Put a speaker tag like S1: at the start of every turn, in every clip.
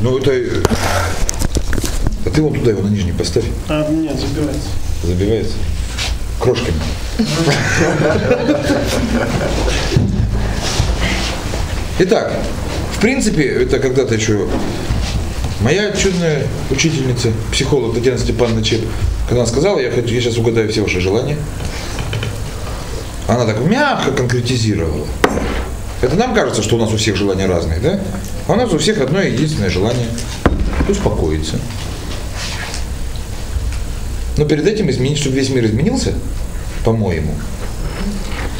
S1: Ну это... э, А ты вон туда его на нижний поставь.
S2: А, нет, забивается.
S1: Забивается. Крошками. Итак, в принципе, это когда-то еще моя чудная учительница, психолог Татьяна Степановна Чеп, когда она сказала, я, хочу, я сейчас угадаю все ваши желания, она так мягко конкретизировала. Это нам кажется, что у нас у всех желания разные, да? А у нас у всех одно единственное желание – успокоиться. Но перед этим изменить, чтобы весь мир изменился, по-моему.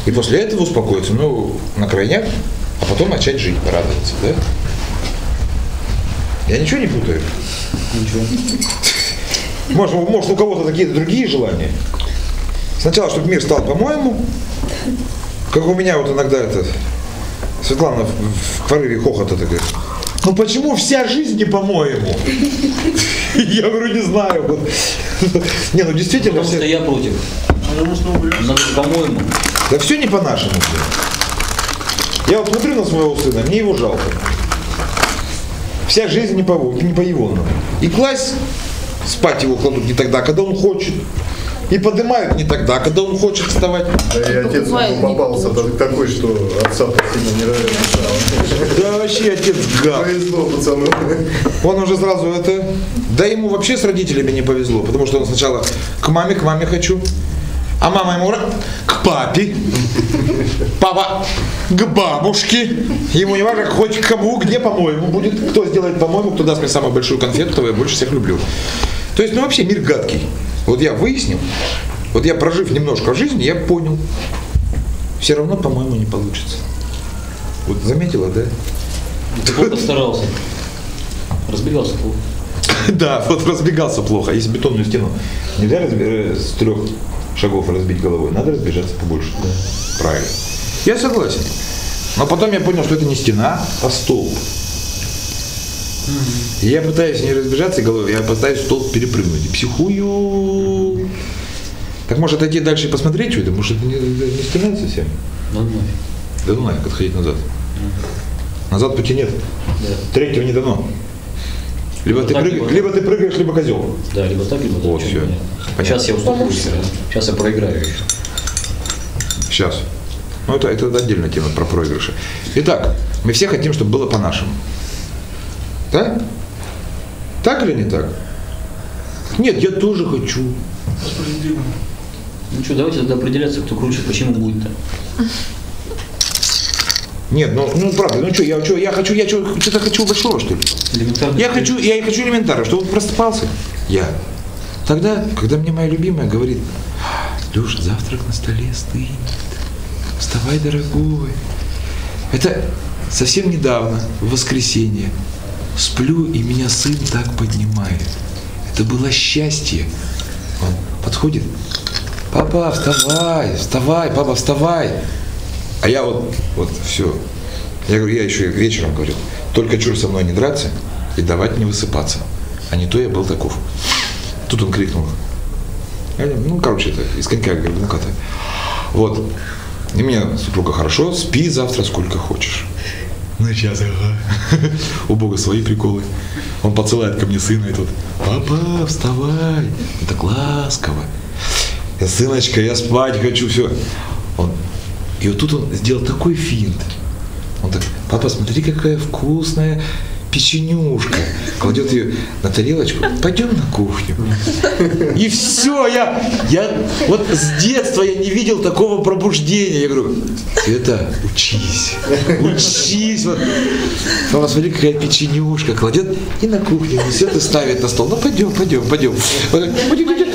S1: И после этого успокоиться, ну, на крайняк, а потом начать жить, порадоваться, да? Я ничего не путаю?
S3: Ничего.
S1: Может, у- может у кого-то какие-то другие желания? Сначала, чтобы мир стал по-моему, как у меня вот иногда это, Светлана в, порыве хохота такая, ну почему вся жизнь не по-моему? Я говорю, не знаю. вот. Не, ну действительно,
S3: Потому что я против. По-моему.
S1: да все не по-нашему. Я вот смотрю на своего сына, мне его жалко. Вся жизнь не по, не по его. И класть спать его кладут не тогда, когда он хочет. И поднимают не тогда, когда он хочет вставать.
S4: Да и отец попался так- такой, что отца сильно не нравится.
S1: Да вообще отец гад.
S4: Повезло пацану.
S1: Он уже сразу это... Да ему вообще с родителями не повезло, потому что он сначала к маме, к маме хочу, а мама ему к папе, папа к бабушке. Ему не важно, хоть к кому, где, по-моему, будет. Кто сделает, по-моему, кто даст мне самую большую конфету, того я больше всех люблю. То есть, ну вообще мир гадкий. Вот я выяснил, вот я прожив немножко жизни, я понял. Все равно, по-моему, не получится. Вот заметила, да?
S3: Ты плохо старался. Разбегался плохо.
S1: Да, вот разбегался плохо. Если бетонную стену нельзя э, с трех шагов разбить головой, надо разбежаться побольше. Правильно. Я согласен. Но потом я понял, что это не стена, а столб. И я пытаюсь не разбежаться головой, я пытаюсь столб перепрыгнуть. И психую. Так может отойти дальше и посмотреть, что это? Может это не, не стена совсем?
S3: Ну, нафиг.
S1: Да ну нафиг, отходить назад. Назад пути нет.
S3: Да.
S1: Третьего не дано. Либо,
S3: Либо
S1: ты,
S3: так,
S1: прыгаешь,
S3: либо
S1: либо ты прыгаешь, либо козел.
S3: Да, либо так, либо так.
S1: Вот,
S3: мне?
S1: Понятно.
S3: Сейчас я да. Сейчас я проиграю еще.
S1: Сейчас. Ну, это, это отдельная тема про проигрыши. Итак, мы все хотим, чтобы было по-нашему. Да? Так или не так? Нет, я тоже хочу.
S3: Ну что, давайте тогда определяться, кто круче, почему будет-то.
S1: Нет, ну, ну правда, ну что, я, чё, я хочу, я чё, что-то хочу большого, что ли?
S3: Элементарно.
S1: Я хочу, я хочу элементарно, чтобы просыпался. Я. Тогда, когда мне моя любимая говорит, Леша, завтрак на столе стынет. Вставай, дорогой. Это совсем недавно, в воскресенье. Сплю, и меня сын так поднимает. Это было счастье. Он подходит. Папа, вставай, вставай, папа, вставай. А я вот, вот все. Я говорю, я еще вечером говорил, только чур со мной не драться и давать не высыпаться. А не то я был таков. Тут он крикнул. Ну, короче, это из конька горбунка-то. Вот. И мне супруга хорошо, спи завтра сколько хочешь. Ну, сейчас, ага. У Бога свои приколы. Он подсылает ко мне сына и тут, папа, вставай. Он так ласково. Я, сыночка, я спать хочу, все. Он, и вот тут он сделал такой финт. Он так, папа, смотри, какая вкусная печенюшка. Кладет ее на тарелочку. Пойдем на кухню. И все, я, я вот с детства я не видел такого пробуждения. Я говорю, Света, учись, учись. Вот. Папа, смотри, какая печенюшка. Кладет и на кухню несет и ставит на стол. Ну, пойдем, пойдем, пойдем. Вот так.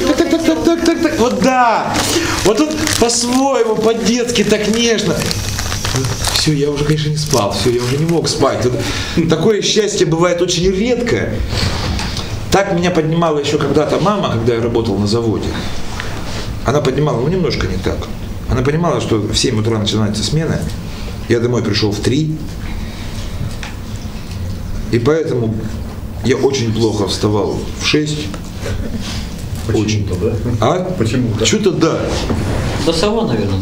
S1: Так, так, так, так, так, так. Вот да. Вот тут по-своему, по-детски, так нежно. Все, я уже, конечно, не спал, все, я уже не мог спать. Такое счастье бывает очень редко. Так меня поднимала еще когда-то мама, когда я работал на заводе. Она поднимала, ну немножко не так. Она понимала, что в 7 утра начинается смена. Я домой пришел в 3. И поэтому я очень плохо вставал в 6. Очень.
S4: Почему-то, да?
S1: А?
S4: Почему-то.
S1: Что-то да.
S3: Да сова, наверное.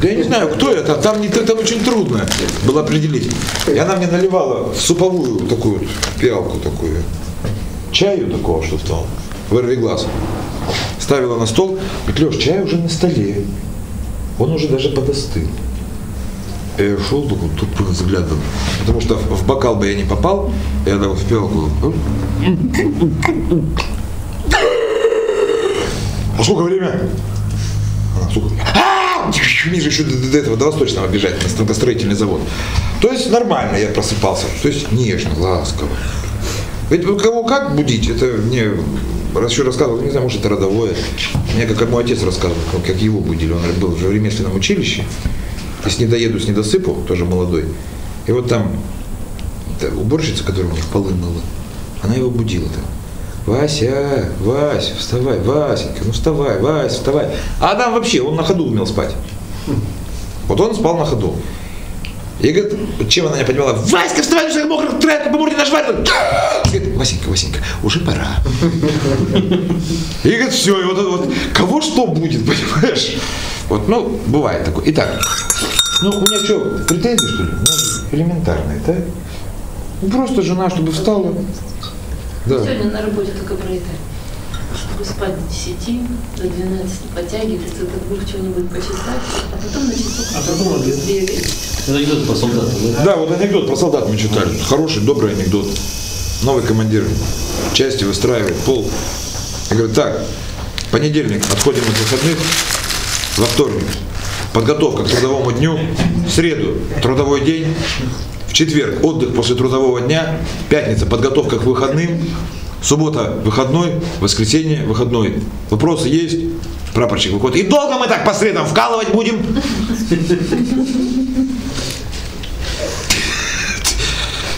S1: Да я не знаю, кто это, там, не, там очень трудно было определить. И она мне наливала в суповую такую пиалку такую, чаю такого, что там, вырви глаз. Ставила на стол, говорит, Леш, чай уже на столе. Он уже даже подостыл. Я шел такой тупым взглядом, потому что в бокал бы я не попал, я дал в пиалку. А сколько время? А, сколько? Мне же еще до, до этого, до Восточного бежать, на станкостроительный завод. То есть нормально я просыпался, то есть нежно, ласково. Ведь кого как будить, это мне еще рассказывал, не знаю, может это родовое. Мне как мой отец рассказывал, как- его будили. Он был уже в ремесленном училище. И с недоеду, с недосыпу, тоже молодой. И вот там уборщица, которая у них полы мыла, она его будила там. Вася, Вась, вставай, Васенька, ну вставай, Вась, вставай. А там вообще, он на ходу умел спать. Вот он спал на ходу. И говорит, чем она не понимала, Васька, вставай, ну что мокрый, тряпку по морде нажмать. Говорит, Васенька, Васенька, уже пора. И говорит, все, и вот вот, кого что будет, понимаешь? Вот, ну, бывает такое. Итак, ну, у меня что, претензии, что ли? У меня же элементарные, да? Ну, просто жена, чтобы встала. Да.
S5: Сегодня на работе только про это. Чтобы спать до 10, до 12 подтягиваться, до двух чего-нибудь почитать, а потом на часок
S2: А потом
S3: анекдот про солдата, да?
S1: Да, вот анекдот про солдат мы читали. Хороший, добрый анекдот. Новый командир части выстраивает пол. И говорит, так, понедельник отходим от выходных, во вторник подготовка к трудовому дню, в среду трудовой день, четверг отдых после трудового дня, пятница подготовка к выходным, суббота выходной, воскресенье выходной. Вопросы есть? Прапорщик выходит. И долго мы так по средам вкалывать будем?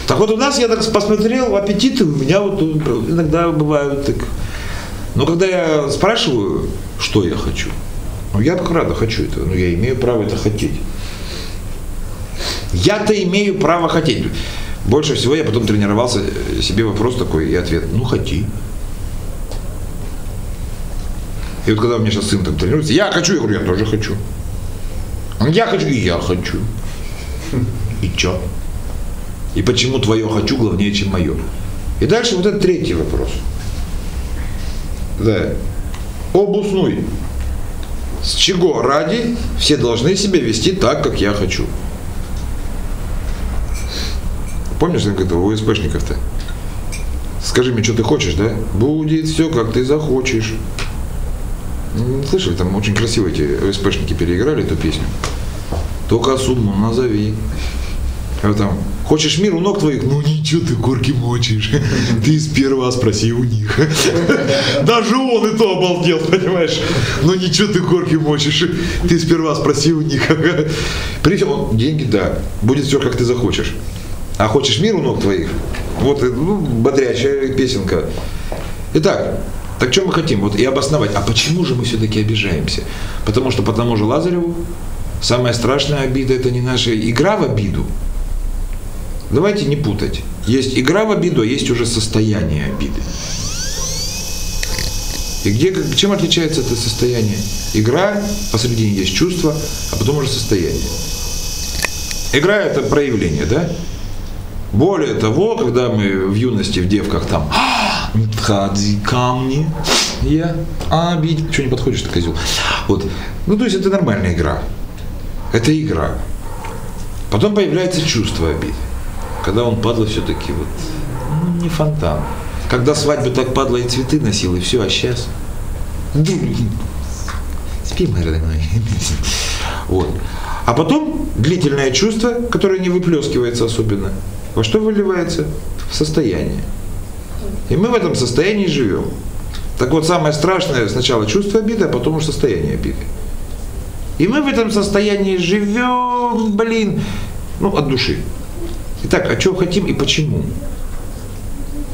S1: Так вот у нас, я так посмотрел, аппетиты у меня вот иногда бывают так. Но когда я спрашиваю, что я хочу, ну я как рада хочу это, но я имею право это хотеть. Я-то имею право хотеть. Больше всего я потом тренировался э, себе вопрос такой и ответ, ну хоти. И вот когда у меня сейчас сын там тренируется, я хочу, я говорю, я тоже хочу. Он, я хочу, и я хочу. И чё? И почему твое хочу главнее, чем мое? И дальше вот этот третий вопрос. Да. Обуснуй. С чего ради все должны себя вести так, как я хочу? Помнишь, как это у СПшников-то? Скажи мне, что ты хочешь, да? Будет все, как ты захочешь. Слышали, там очень красиво эти СПшники переиграли эту песню. Только сумму назови. А там, хочешь мир у ног твоих? Ну ничего ты горки мочишь. Ты сперва спроси у них. Даже он и то обалдел, понимаешь? Ну ничего ты горки мочишь. Ты сперва спроси у них. При деньги, да, будет все, как ты захочешь. А хочешь мир у ног твоих? Вот, ну, бодрячая песенка. Итак, так что мы хотим? Вот и обосновать. А почему же мы все-таки обижаемся? Потому что по тому же Лазареву самая страшная обида это не наша игра в обиду. Давайте не путать. Есть игра в обиду, а есть уже состояние обиды. И где, чем отличается это состояние? Игра, посредине есть чувство, а потом уже состояние. Игра это проявление, да? Более того, когда мы в юности, в девках там «А, не мне, я обидел. Что не подходишь, ты козел? Вот. Ну, то есть это нормальная игра. Это игра. Потом появляется чувство обиды. Когда он падла все-таки вот, ну, не фонтан. Когда свадьбу так падла и цветы носил, и все, а сейчас... Спи, моя родная. Вот. А потом длительное чувство, которое не выплескивается особенно, во что выливается? В состояние. И мы в этом состоянии живем. Так вот, самое страшное сначала чувство обиды, а потом уже состояние обиды. И мы в этом состоянии живем, блин, ну, от души. Итак, о чем хотим и почему?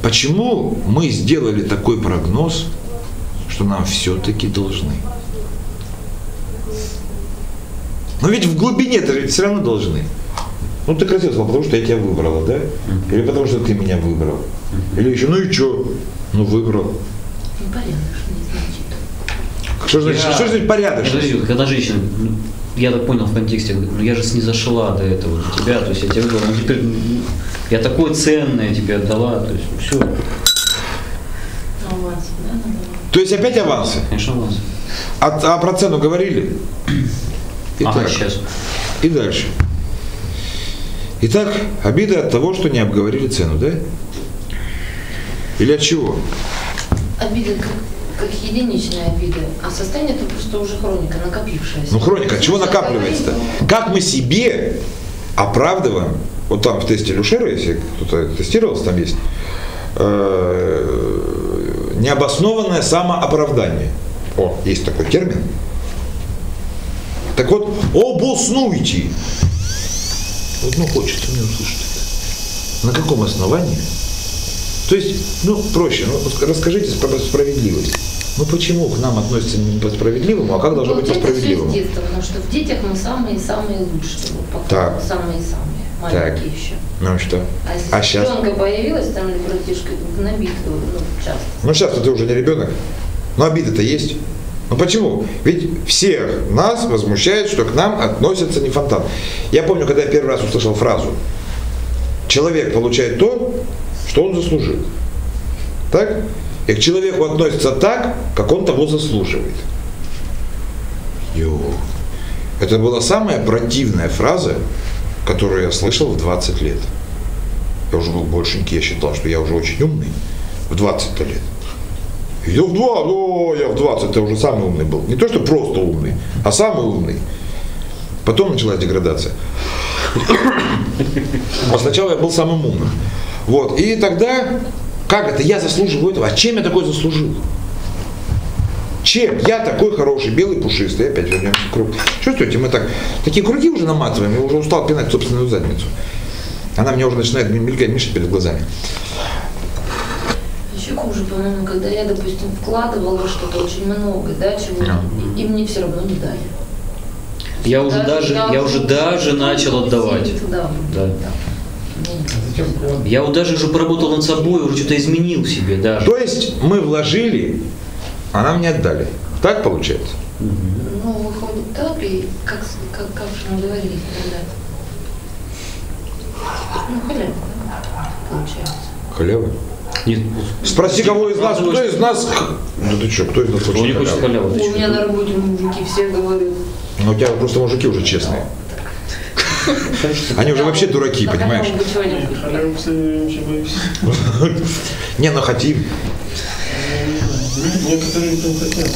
S1: Почему мы сделали такой прогноз, что нам все-таки должны? Но ведь в глубине-то все равно должны. Ну ты красиво сказал, потому что я тебя выбрала, да? Или потому что ты меня выбрал. Или еще, ну и что? Ну выбрал.
S5: Ну, порядочный, значит.
S1: Что значит,
S3: Я-
S1: что значит порядочно?
S3: Подожди, когда женщина ну, я так понял в контексте, ну я же снизошла до этого, до тебя, то есть я тебе говорю, ну теперь ну, я такое ценное тебе отдала, то есть все,
S5: Аванс, да, надо?
S1: То есть опять авансы.
S3: конечно, у вас.
S1: А, а про цену говорили?
S3: Ага,
S1: Итак,
S3: сейчас.
S1: И дальше. Итак, обида от того, что не обговорили цену, да? Или от чего?
S5: Обида как, как единичная обида, а состояние это просто уже хроника, накопившаяся.
S1: Ну, хроника, от чего накапливается-то? Как мы себе оправдываем, вот там в тесте Люшера, если кто-то тестировался, там есть, э, необоснованное самооправдание. О, есть такой термин. Так вот, обоснуйте. Вот, ну, хочется мне услышать это. На каком основании? То есть, ну, проще, ну, расскажите про справедливость. Ну, почему к нам относятся не по справедливому, а как должно быть по справедливому?
S5: с детства, потому что в детях мы самые-самые лучшие, вот пока
S1: Так.
S5: самые-самые,
S1: Так.
S5: маленькие еще.
S1: Ну и что?
S5: А если
S1: А щас?
S5: ребенка появилась там или братишка, набит, ну, часто.
S1: Ну сейчас ты уже не ребенок. Но обида-то есть. Ну почему? Ведь всех нас возмущает, что к нам относятся не фонтан. Я помню, когда я первый раз услышал фразу «Человек получает то, что он заслужил». Так? И к человеку относятся так, как он того заслуживает. Йо. Это была самая противная фраза, которую я слышал в 20 лет. Я уже был большенький, я считал, что я уже очень умный в 20 лет. Я в 2, ну, я в 20 я уже самый умный был. Не то, что просто умный, а самый умный. Потом началась деградация. А сначала я был самым умным. Вот. И тогда, как это, я заслуживаю этого? А чем я такой заслужил? Чем? Я такой хороший, белый, пушистый. Опять вернемся к кругу. Чувствуете, мы так, такие круги уже наматываем, я уже устал пинать собственную задницу. Она мне уже начинает мелькать, мешать перед глазами.
S5: Еще хуже, по-моему, когда я, допустим, вкладывала что-то очень много, да, чего, и, и мне все равно не дали.
S3: Я уже даже, я уже даже начал отдавать.
S5: Да.
S3: Да.
S5: да.
S3: Я вот даже уже поработал над собой, уже что-то изменил в себе даже.
S1: То есть мы вложили, а нам не отдали. Так получается?
S5: Ну, выходит так, и как, как, как же мы договорились тогда? Ну, халява, да, получается.
S1: Халява.
S3: Нет,
S1: Спроси, кого из нас, кто из нас... Ну ты что, кто из нас хочет халяву?
S3: халяву? ты
S5: У меня на работе мужики все говорят.
S1: Ну у тебя просто мужики уже честные. Они уже вообще дураки,
S5: «На
S1: понимаешь?
S5: халяву бы чего-нибудь купить».
S2: Халяву, кстати, я вообще боюсь.
S1: Не, ну хотим.
S2: Некоторые не хотят.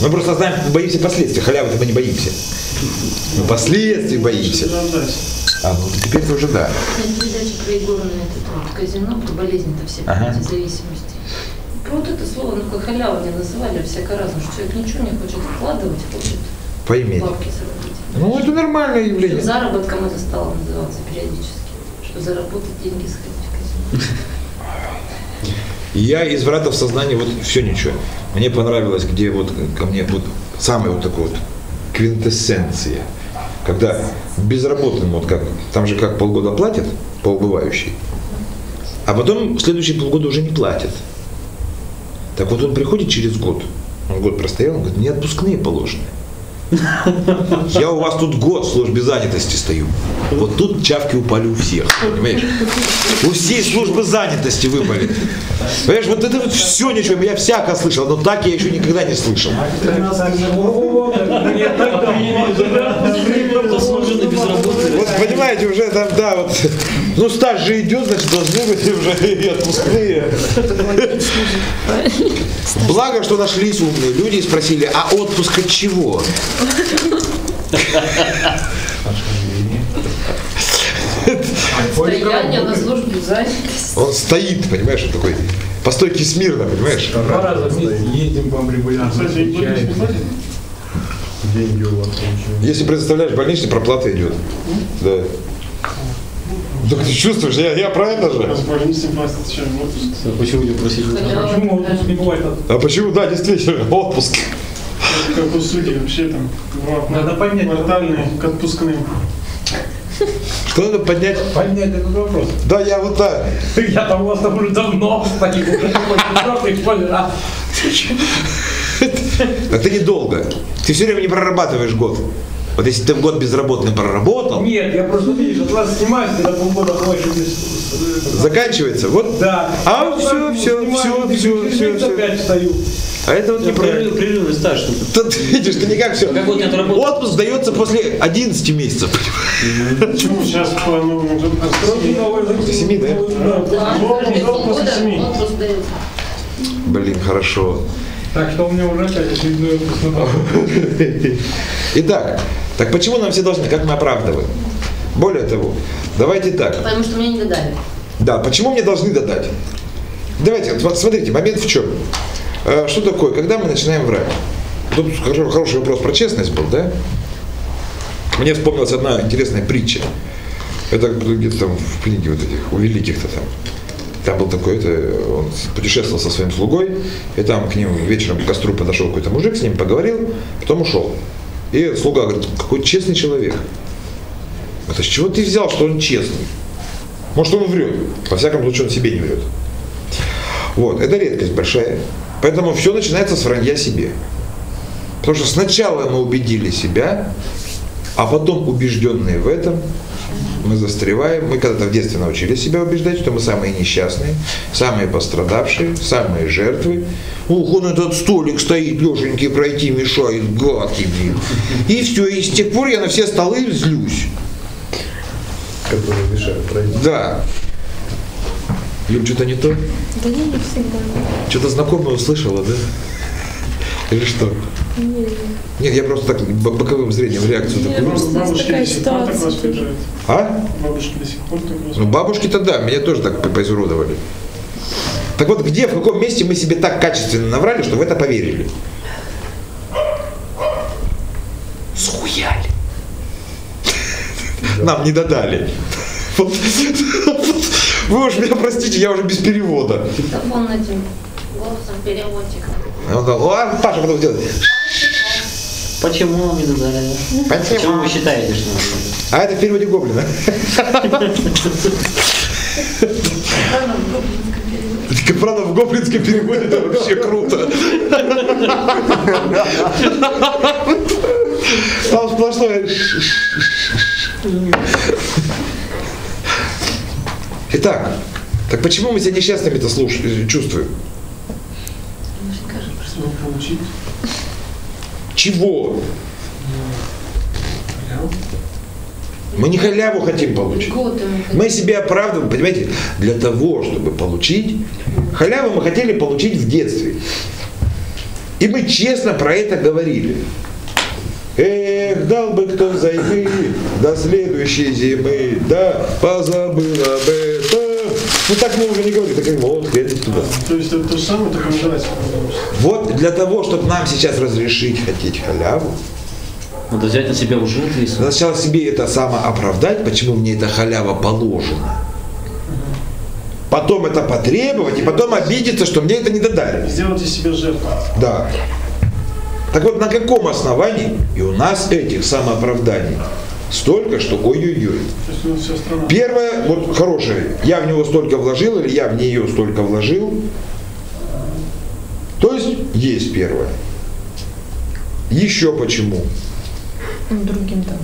S1: Мы просто знаем, боимся последствий. Халявы-то мы не боимся. Мы последствий боимся. А, ну теперь уже да.
S5: Передача про игорное это, казино, про болезни-то все,
S1: Ага.
S5: зависимости. Вот это слово, ну, как халява не называли, а всяко разно, что человек ничего не хочет вкладывать, хочет
S1: Поиметь.
S5: бабки заработать.
S1: Ну это нормальное явление.
S5: Заработком это стало называться периодически, что заработать деньги сходить в казино.
S1: Я из вратов сознания вот все ничего. Мне понравилось, где вот ко мне вот самая вот такая вот квинтэссенция. Когда безработным, вот как, там же как полгода платят, по убывающей, а потом следующие полгода уже не платят. Так вот он приходит через год, он год простоял, он говорит, мне отпускные положены. Я у вас тут год в службе занятости стою. Вот тут чавки упали у всех, понимаешь? У всей службы занятости выпали. Понимаешь, вот это вот все ничего, я всяко слышал, но так я еще никогда не слышал. Вот понимаете, уже там, да, вот, ну стаж же идет, значит, должны быть уже и отпускные. Благо, что нашлись умные люди и спросили, а отпуск от чего?
S5: Стояние на службе занятости.
S1: Он стоит, понимаешь, он такой, по стойке смирно, понимаешь?
S6: Два раза в месяц ездим вам регулярно.
S2: Кстати, и больницы не
S6: встречаемся.
S2: платят?
S4: Деньги у вас получают.
S1: Если представляешь, больничная проплата идет. Да. Так ты чувствуешь, я, я про это
S2: Раз
S1: же.
S3: А Почему не просить?
S5: Халява,
S6: Почему отпуск не бывает?
S1: А почему, да, действительно, отпуск.
S2: Как у судей вообще там.
S6: Надо поднять.
S2: Квартальные к отпускным.
S1: Что надо поднять?
S6: Поднять этот вопрос.
S1: Да, я вот так.
S6: Я там у вас там уже давно стою,
S1: А ты недолго. Ты все время не прорабатываешь год. Вот если ты год безработный проработал,
S6: Нет, я просто, видишь, от вас снимаюсь, когда полгода плачу без...
S1: заканчивается, вот,
S6: Да.
S1: А, всё, всё,
S6: Снимаю,
S1: всё,
S6: без-
S1: всё,
S6: без
S1: всё,
S6: лица
S1: всё.
S6: опять встаю.
S1: а это вот неправильно.
S3: Прерыв- Прерывный стаж. что ты.
S1: Тут видишь, ты никак все.
S3: Как вот.
S1: Отпуск дается после 11 месяцев.
S2: Почему сейчас по новому
S1: После семи, да?
S5: Да,
S2: после
S5: полгода
S2: семи.
S5: отпуск дается.
S1: Блин, хорошо.
S6: Так что у меня уже опять очередной отпуск на дому.
S1: Итак, так почему нам все должны, как мы оправдываем? Более того, давайте так.
S5: Потому что мне не додали.
S1: Да, почему мне должны додать? Давайте, вот смотрите, момент в чем. Э, Что такое, когда мы начинаем врать? Тут хороший, хороший вопрос про честность был, да? Мне вспомнилась одна интересная притча. Это где-то там в книге вот этих, у великих-то там. Там был такой, это, он путешествовал со своим слугой, и там к ним вечером к костру подошел какой-то мужик, с ним поговорил, потом ушел. И слуга говорит, какой честный человек. Это с чего ты взял, что он честный? Может, он врет. Во всяком случае, он себе не врет. Вот, это редкость большая. Поэтому все начинается с вранья себе. Потому что сначала мы убедили себя, а потом убежденные в этом, мы застреваем. Мы когда-то в детстве научились себя убеждать, что мы самые несчастные, самые пострадавшие, самые жертвы. Ух, он этот столик стоит, леженький, пройти мешает, гадкий, блин. И все, и с тех пор я на все столы злюсь.
S4: которые мешают пройти.
S1: Да. Юль, что-то не то?
S7: Да не, не всегда.
S1: Что-то знакомое услышала, да? Или что? Нет, я просто так боковым зрением реакцию
S7: Нет.
S1: такую.
S7: Просто
S2: Бабушки
S7: такая
S2: до сих пор так
S7: ситуация тоже.
S2: воспитывают.
S1: А?
S2: Бабушки до сих пор так
S1: Ну,
S2: воспитывают.
S1: бабушки-то да, меня тоже так по- поизуродовали. Так вот, где, в каком месте мы себе так качественно наврали, что в это поверили? Схуяли. Нам не додали. Вы уж меня простите, я уже без перевода.
S5: Телефон этим голосом переводчика.
S1: Он сказал, «О, Паша потом сделает.
S3: Почему вам не додали? Почему
S1: Почему?
S3: вы считаете, что надо?
S1: А это в переводе Гоблина. Капранов в гоблинском переводе это вообще круто. Там сплошное. Итак, так почему мы себя несчастными-то чувствуем?
S2: Чтобы получить
S1: Чего? Мы не халяву хотим получить.
S5: Мы
S1: себя оправдываем, понимаете, для того, чтобы получить. Халяву мы хотели получить в детстве. И мы честно про это говорили. Эх, дал бы кто взаймы до следующей зимы, да позабыл об этом. Ну так мы уже не говорим, так как вот, глядите туда.
S2: То есть это то же самое, только называется.
S1: Вот для того, чтобы нам сейчас разрешить хотеть халяву,
S3: Надо взять на себя уже ответственность.
S1: надо сначала себе это самооправдать, почему мне эта халява положена. Потом это потребовать, и потом обидеться, что мне это не додали.
S2: Сделать из себя жертву.
S1: Да. Так вот, на каком основании? И у нас этих самооправданий столько, что ой-ой-ой. Первое, вот хорошее, я в него столько вложил, или я в нее столько вложил. То есть, есть первое. Еще почему?
S7: Ну, другим там.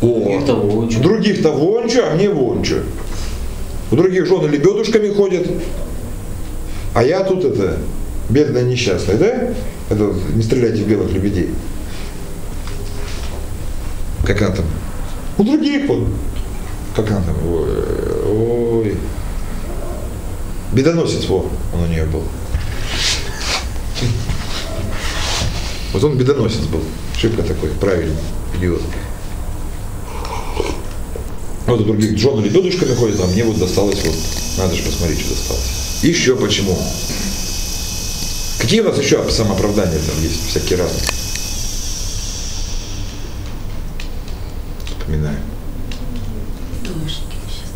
S1: О,
S3: Их того,
S1: у
S3: чё.
S1: других-то вон чё, а мне вон чё. У других жены лебедушками ходят, а я тут это, бедная несчастная, да? Это вот, не стреляйте в белых лебедей. Как она там? У других вот. Как она там? Ой. Бедоносец, во, он у нее был. Вот он бедоносец был. Шибко такой, правильный, идиот. Вот у других Джон лебедушками ходит, а мне вот досталось вот. Надо же посмотреть, что досталось. Еще почему? Какие у нас еще самооправдания там есть, всякие разные?
S5: Двоечники сейчас.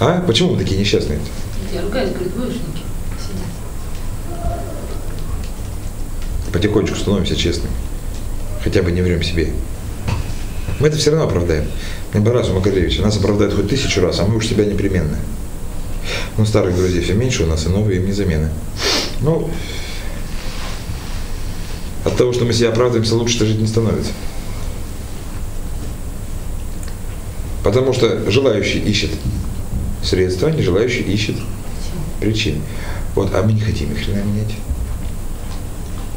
S1: А? Почему мы такие несчастные?
S5: Я ругаюсь, говорю, двоечники сидят.
S1: Потихонечку становимся честными. Хотя бы не врем себе. Мы это все равно оправдаем. Барасу Макаревича нас оправдают хоть тысячу раз, а мы уж себя непременно. Ну, старых друзей все меньше у нас, и новые им не замены. Ну, от того, что мы себя оправдываемся, лучше-то жить не становится. Потому что желающий ищет средства, не желающий ищет причин. Вот, а мы не хотим ни хрена менять.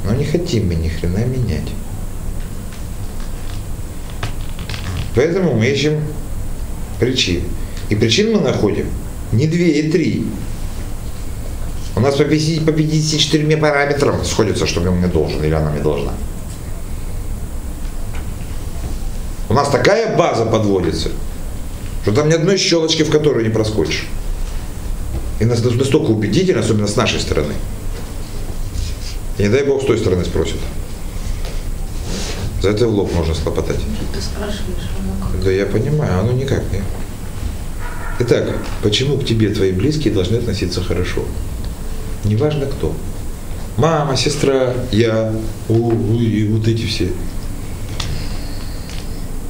S1: Но не хотим мы ни хрена менять. Поэтому мы ищем причин. И причин мы находим не две и три. У нас по 50, по 54 параметрам сходится, что он мне должен или она мне должна. У нас такая база подводится, что там ни одной щелочки, в которую не проскочишь. И нас настолько убедительно, особенно с нашей стороны. И не дай бог с той стороны спросят. За это в лоб можно схлопотать.
S5: Ты спрашиваешь, а ну как?
S1: Да я понимаю, оно никак не. Итак, почему к тебе твои близкие должны относиться хорошо? Неважно кто. Мама, сестра, я, у, у, и вот эти все.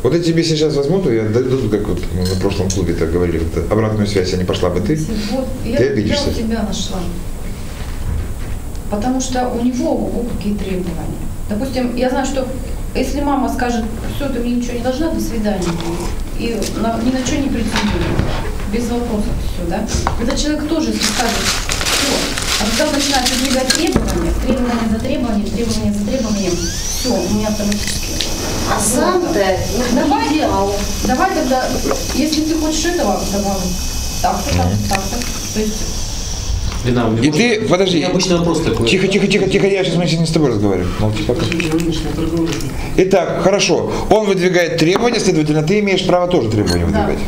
S1: Вот я тебе сейчас возьму, я дойду, как вот мы на прошлом клубе так говорили, вот обратную связь, а не пошла бы ты.
S8: Вот, я,
S1: Ты
S8: я
S1: обидишься.
S8: у тебя нашла. Потому что у него ого, какие требования. Допустим, я знаю, что если мама скажет, все, ты мне ничего не должна, до свидания, и на- ни на что не претендую, без вопросов все, да? Этот человек тоже, скажет, все, а когда он начинает выдвигать требования, требования за требованием, требования за требованием, все, у меня автоматически.
S5: А сам-то
S8: Давай,
S5: не делал.
S8: давай тогда, если ты хочешь этого, давай. Так-то, так, так-то. То есть
S1: И ты, подожди.
S3: У меня обычный вопрос такой.
S1: Тихо, тихо, тихо, тихо, я сейчас мы не с тобой разговариваем. Молчи пока. Итак, хорошо. Он выдвигает требования, следовательно, ты имеешь право тоже требования выдвигать.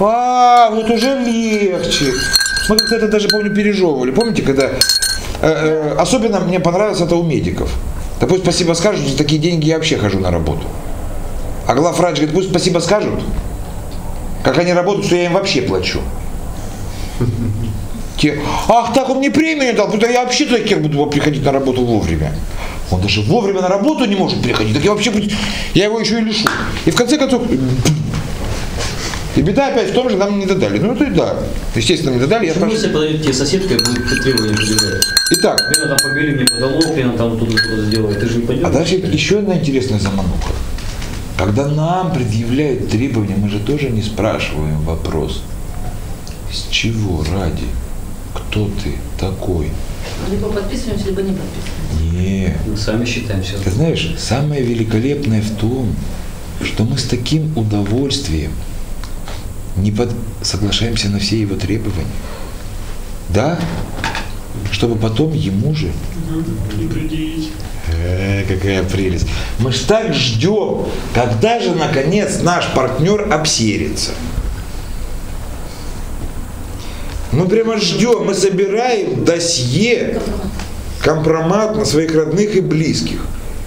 S1: А, вот уже легче. Мы как-то это даже, помню, пережевывали. Помните, когда... э, э, особенно мне понравилось это у медиков. Да пусть спасибо скажут, за такие деньги я вообще хожу на работу. А главврач говорит, пусть спасибо скажут, как они работают, что я им вообще плачу. Те, ах, так он мне премию дал, да я вообще таких буду приходить на работу вовремя. Он даже вовремя на работу не может приходить, так я вообще, я его еще и лишу. И в конце концов, и беда опять в том же, нам не додали. Ну это и да, естественно, не додали. Я
S3: Почему
S1: спрашиваю.
S3: если подойдет тебе соседка и будет требования предъявлять?
S1: Итак,
S3: Лена, там побили мне потолок, Лена там тут что-то сделает. Ты же не пойдешь?
S1: а дальше еще одна интересная замануха. Когда нам предъявляют требования, мы же тоже не спрашиваем вопрос, с чего ради, кто ты такой.
S5: Либо подписываемся, либо не подписываемся.
S1: Не,
S3: Мы сами считаем все.
S1: Ты знаешь, самое великолепное в том, что мы с таким удовольствием не под... соглашаемся на все его требования. Да? Чтобы потом ему же.
S2: Не предъявить.
S1: Э, какая прелесть. Мы ж так ждем, когда же наконец наш партнер обсерится. Мы прямо ждем, мы собираем досье компромат на своих родных и близких,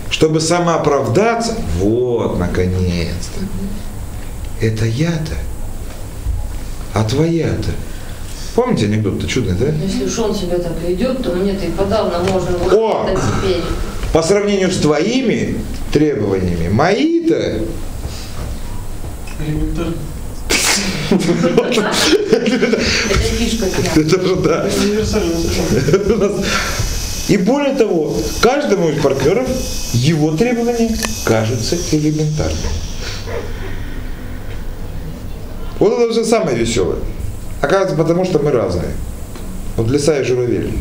S1: чтобы самооправдаться. Вот, наконец-то. Это я-то. А твоя-то. Помните анекдот-то чудный, да?
S5: Если уж он себя так ведет, то мне ты подавно можно вот
S1: О!
S5: теперь.
S1: По сравнению с твоими требованиями, мои-то
S2: Элементарно.
S5: Это фишка
S1: это же да. И более того, каждому из партнеров его требования кажутся элементарными. Вот это все самое веселое. Оказывается, потому что мы разные. Вот лиса и журавель.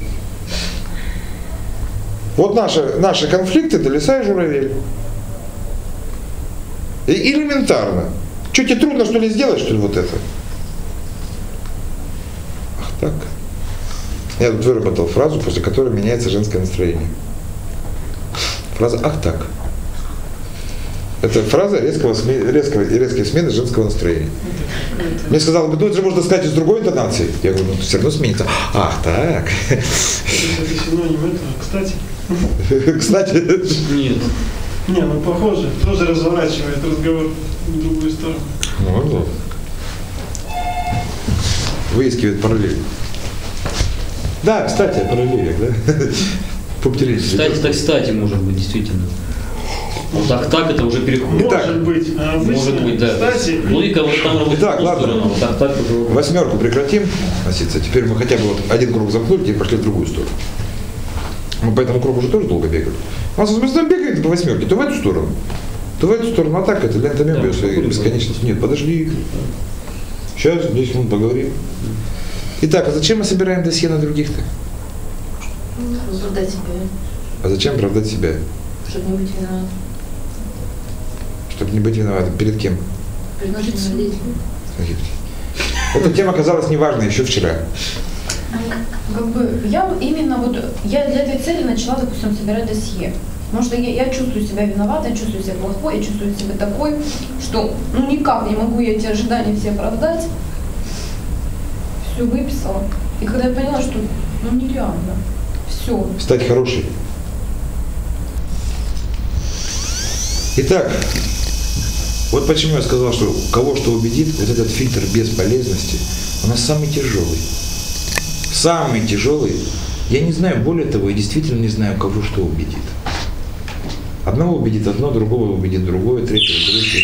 S1: Вот наши, наши конфликты это лиса и журавель. И элементарно. Что тебе трудно что ли сделать, что ли, вот это? Ах так. Я тут выработал фразу, после которой меняется женское настроение. Фраза «ах так». Это фраза резкого, резкого, резкой смены женского настроения. Мне сказал, ну это же можно сказать и с другой интонацией. Я говорю, ну все равно сменится. Ах так.
S2: То есть это синоним этого. Кстати,
S1: Кстати,
S3: Нет.
S2: не, ну похоже. Тоже разворачивает разговор в другую сторону.
S1: ну, вот. Выискивает параллель. Да, кстати, о параллелях, да?
S3: Кстати, так, кстати, может быть, действительно. Так, так это уже переходит.
S1: Итак,
S2: Может быть. А обычно,
S3: Может быть, да.
S2: Кстати,
S3: Логика вот там работает ту
S1: ладно.
S3: сторону, вот так, так, по-другому.
S1: Восьмерку прекратим носиться. Теперь мы хотя бы вот один круг замкнули, теперь пошли в другую сторону. Мы по этому кругу уже тоже долго бегали. У нас вместо бегает по восьмерке, то в эту сторону, то в эту сторону, а так это лента
S3: Да,
S1: Мебиуса и
S3: поговорим,
S1: бесконечность. Нет, подожди. Сейчас, 10 минут поговорим. Итак, а зачем мы собираем досье на других-то?
S5: Оправдать себя,
S1: А зачем оправдать себя?
S5: чтобы не быть виноватым.
S1: Чтобы не быть виноватым. Перед кем?
S5: Перед.
S1: Эта тема оказалась неважной еще вчера.
S8: Как бы я именно вот, я для этой цели начала, допустим, собирать досье. Потому что я, я чувствую себя виноватой, я чувствую себя плохой, я чувствую себя такой, что ну никак не могу я эти ожидания все оправдать. Все выписала. И когда я поняла, что ну нереально, все.
S1: Стать хорошей. Итак, вот почему я сказал, что кого что убедит, вот этот фильтр бесполезности, у нас самый тяжелый. Самый тяжелый. Я не знаю, более того, я действительно не знаю, кого что убедит. Одного убедит одно, другого убедит другое, третьего третье.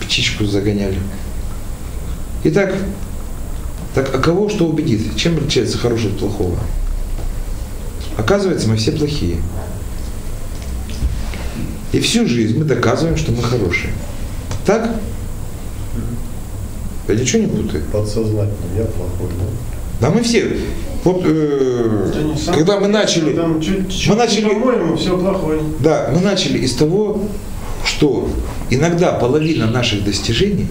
S1: Птичку загоняли. Итак, так а кого что убедит? Чем отличается хороший от плохого? Оказывается, мы все плохие. И всю жизнь мы доказываем, что мы хорошие. Так? Я ничего не путаю.
S4: Подсознательно, я плохой, да?
S1: Да мы все. Вот э,
S2: сам-
S1: когда мы начали,
S2: Там чуть, чуть,
S1: мы начали-
S2: по-моему, все плохое.
S1: да, мы начали из того, что иногда половина наших достижений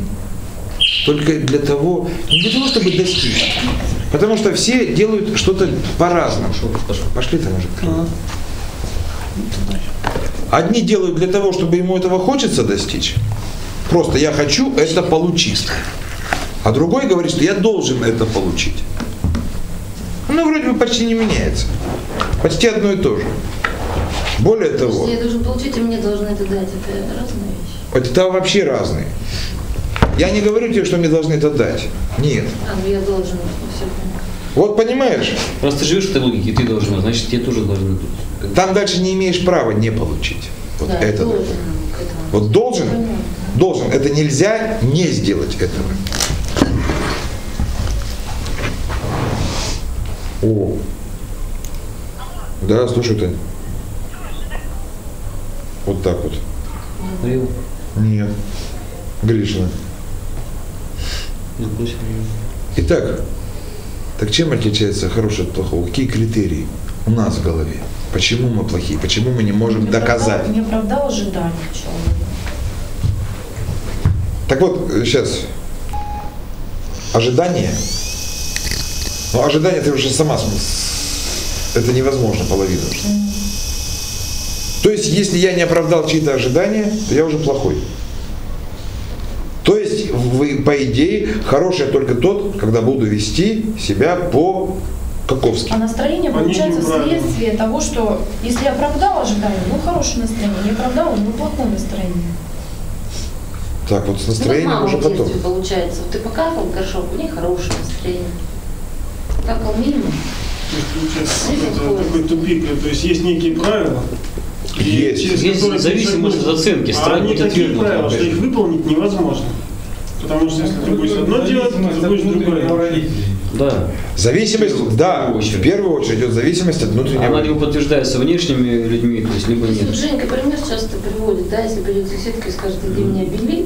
S1: только для того, не для того, чтобы достичь, потому что все делают что-то по-разному. Пошли там уже. Одни делают для того, чтобы ему этого хочется достичь. Просто я хочу это получить. А другой говорит, что я должен это получить. Ну, вроде бы почти не меняется. Почти одно и то же. Более того,
S5: Если я должен получить, и мне должны это дать. Это разные вещи.
S1: это вообще разные. Я не говорю тебе, что мне должны это дать. Нет.
S5: А, ну я должен, все
S1: Вот понимаешь,
S3: ты живешь в этой логике, ты должен, значит, тебе тоже должны дать.
S1: там дальше не имеешь права не получить. Вот
S5: да,
S1: это.
S5: должен этому.
S1: Вот должен,
S5: Понятно.
S1: должен. Это нельзя не сделать этого. О. Да, слушай, Тань. Вот так вот.
S3: Говорил,
S1: Нет. Гришина. Итак, так чем отличается хороший от плохого? Какие критерии у нас в голове? Почему мы плохие? Почему мы не можем
S8: Не
S1: доказать?
S8: оправдал- Не оправдал ожидания человека.
S1: Так вот, сейчас. Ожидание. Ну, ожидание ты уже сама Это невозможно половину. То есть, если я не оправдал чьи-то ожидания, то я уже плохой. По идее, хороший я только тот, когда буду вести себя по Каковски.
S8: А настроение
S2: По
S8: получается
S2: нижним правилам.
S8: следствие того, что если оправдал ожидание, ну хорошее настроение, не оправдал, ну плохое настроение.
S1: Так, вот с
S5: Ну,
S1: настроением
S5: мама
S1: уже потом.
S5: получается. Вот ты покакал в горшок, у них хорошее настроение. Какал минимум.
S2: То есть, получается, это такой тупик. То есть есть некие правила.
S1: Есть.
S2: через
S3: Есть зависимость от оценки,
S2: А они такие правила, что их выполнить невозможно. Потому что если ты будешь одно делать, ты будешь другое.
S3: Да.
S1: Зависимость,
S3: В
S1: да,
S3: первую очередь.
S1: в первую очередь идет зависимость от внутреннего.
S3: Она либо подтверждается внешними людьми, то есть либо нет.
S5: Женька пример часто приводит, да, если придет соседка и скажет, иди меня бели,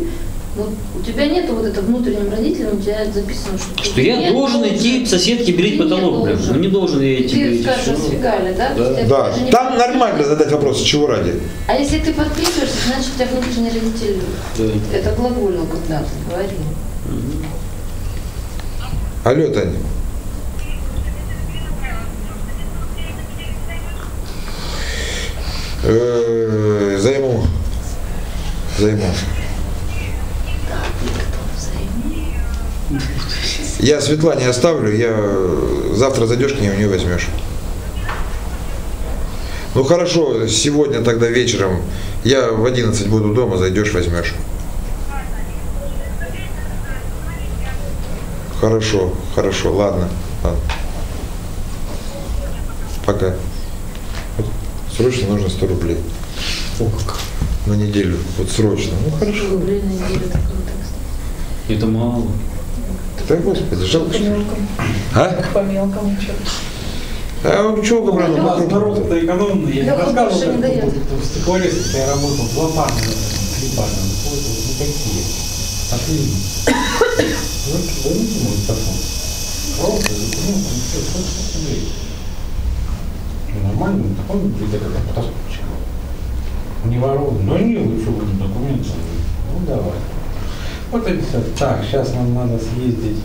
S5: вот у тебя нету вот это внутренним родителям, у тебя записано, что,
S3: Что я
S5: не
S3: должен идти к соседке белить
S5: не
S3: потолок, блин.
S5: должен.
S3: Ну не должен я идти
S5: Ты скажешь,
S3: всё.
S5: освигали, да?
S1: Да,
S5: не
S1: там нормально задать вопрос, чего ради.
S5: А если ты подписываешься, значит, у тебя внутренний родитель
S3: Да.
S5: это глаголил когда-то, говорил.
S1: Алло, Таня. Э, Займу. Займу. Я Светлане оставлю, я завтра зайдешь к ней, у нее возьмешь. Ну хорошо, сегодня тогда вечером я в 11 буду дома, зайдешь, возьмешь. Хорошо, хорошо, ладно. ладно. Пока. Вот Срочно нужно 100 рублей.
S3: О, как.
S1: На неделю. Вот срочно. Ну хорошо.
S5: Рублей на неделю.
S3: Это мало.
S1: Да господи, жалко.
S7: По
S1: что
S7: мелкому.
S1: А?
S7: По мелкому что
S1: А чего
S2: У
S1: говорю,
S2: нас народ-то экономный. Я не рассказывал,
S5: не
S2: как в стеклорезке я работал, два парня, три парня. Вот, вот, никакие. Последний. Вот, возьмите мой телефон. Просто, ну, там все, сколько рублей. Ну, Нормально, такой где-то как потаскучка. Не воруем. Ну не, вы что, вы документы? Ну давай. Вот они все. Так, сейчас нам надо съездить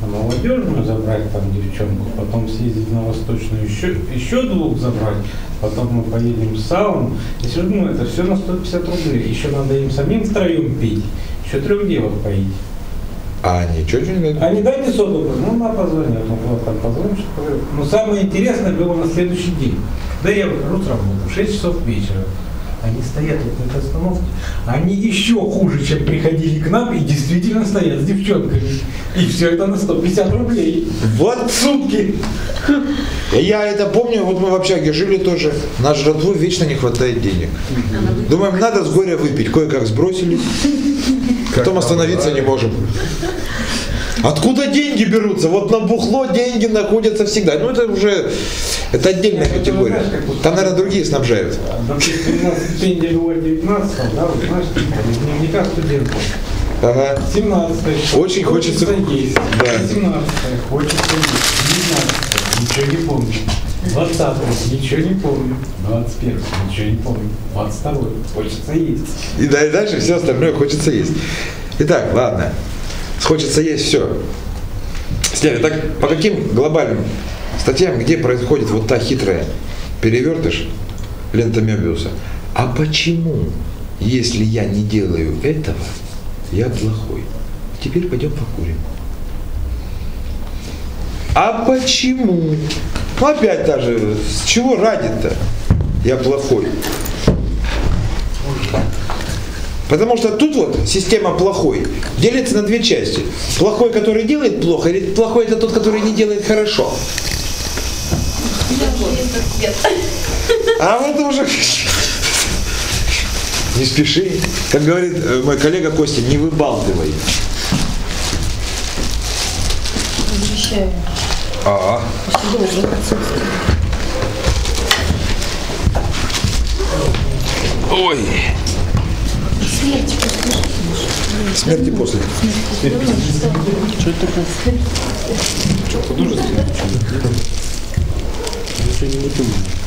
S2: на молодежную, забрать там девчонку, потом съездить на восточную, еще, еще двух забрать, потом мы поедем в сауну. И все равно это все на 150 рублей. Еще надо им самим втроем пить, еще трех девок поить.
S1: А, ничего не дают.
S2: Не дайте соду, ну на позвонил, ну вот там позвонишь. Но самое интересное было на следующий день. Да я выхожу с работы, в 6 часов вечера. Они стоят вот на этой остановке. Они еще хуже, чем приходили к нам и действительно стоят с девчонками. И все это на 150 рублей.
S1: Вот
S2: Сутки.
S1: Я это помню, вот мы в общаге жили тоже. На жратву вечно не хватает денег. Думаем, надо с горя выпить. Кое-как сбросились. Потом остановиться не можем. Откуда деньги берутся? Вот на бухло деньги находятся всегда. Ну это уже, это отдельная категория. Там, наверное, другие снабжают.
S2: Стипендия была 19 да, вот знаешь, типа, дневника студентов.
S1: Ага.
S2: 17
S1: Очень хочется-
S2: есть.
S1: Да.
S2: 18 хочется есть. 19 ничего не помню. 20 ничего не помню. 21 ничего не помню. 22 хочется есть.
S1: И да- и дальше все остальное хочется есть. Итак, ладно. Хочется есть все. Сняли. Так по каким глобальным статьям, где происходит вот та хитрая перевертыш лента Мебиуса? А почему, если я не делаю этого, я плохой? Теперь пойдем покурим. А почему? Опять та же, с чего ради-то я плохой? Потому что тут вот система плохой делится на две части. Плохой, который делает плохо, или плохой это тот, который не делает хорошо. А вот уже... Не спеши. Как говорит э, мой коллега Костя, не выбалтывай.
S7: Возвращаю.
S1: А,
S7: отсутствие.
S1: ой.
S7: Смерти
S1: Смерти после.
S7: после.
S1: Художественное? Ничего не выдумывай.